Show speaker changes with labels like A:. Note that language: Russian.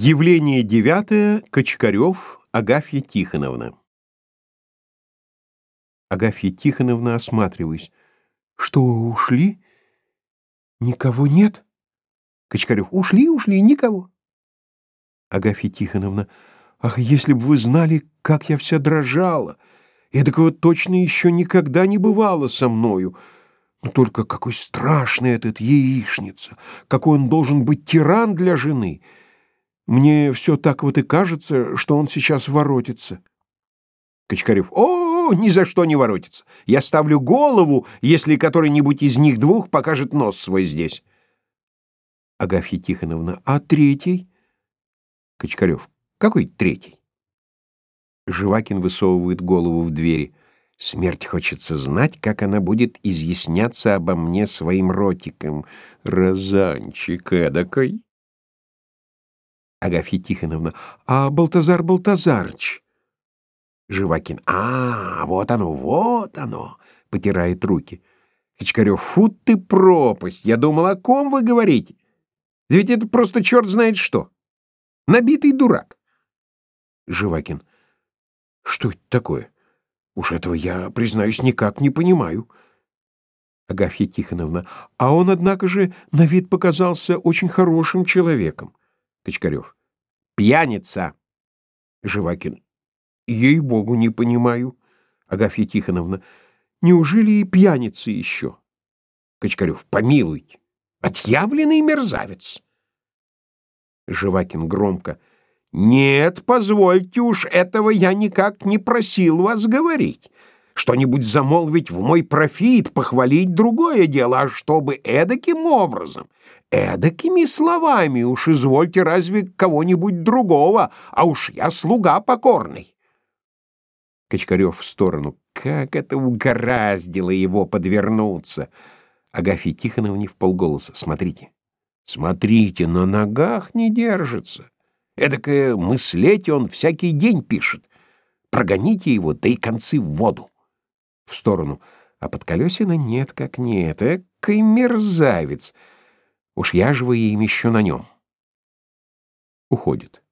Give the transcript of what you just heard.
A: Явление девятое. Кочкарев Агафья Тихоновна. Агафья Тихоновна, осматриваясь. Что, ушли? Никого нет? Кочкарев. Ушли, ушли, никого. Агафья Тихоновна. Ах, если бы вы знали, как я вся дрожала. Эдакого точно еще никогда не бывало со мною. Но только какой страшный этот яичница, какой он должен быть тиран для жены — мне все так вот и кажется, что он сейчас воротится. Кочкарев. О, ни за что не воротится. Я ставлю голову, если который-нибудь из них двух покажет нос свой здесь. Агафья Тихоновна. А третий? Кочкарев. Какой третий? Живакин высовывает голову в двери. Смерть хочется знать, как она будет изъясняться обо мне своим ротиком. Розанчик эдакой. Агафья Тихоновна. А Балтазар Балтазарыч? Живакин. А, вот оно, вот оно. Потирает руки. Кичкарев. Фу ты пропасть. Я думал, о ком вы говорите? Ведь это просто черт знает что. Набитый дурак. Живакин. Что это такое? Уж этого я, признаюсь, никак не понимаю. Агафья Тихоновна. А он, однако же, на вид показался очень хорошим человеком. Качкарев. Пьяница. Живакин. Ей-богу, не понимаю. Агафья Тихоновна. Неужели и пьяница еще? Качкарев. Помилуйте. Отъявленный мерзавец. Живакин громко. Нет, позвольте уж, этого я никак не просил вас говорить что-нибудь замолвить в мой профит, похвалить другое дело, а чтобы эдаким образом, эдакими словами уж извольте разве кого-нибудь другого, а уж я слуга покорный. Качкарев в сторону. Как это угораздило его подвернуться! Агафья Тихоновна в полголоса. Смотрите, смотрите, на ногах не держится. Эдакое мыслеть он всякий день пишет. Прогоните его, да и концы в воду в сторону. А под колесина нет как нет. Экой мерзавец. Уж я же вы им еще на нем. Уходит.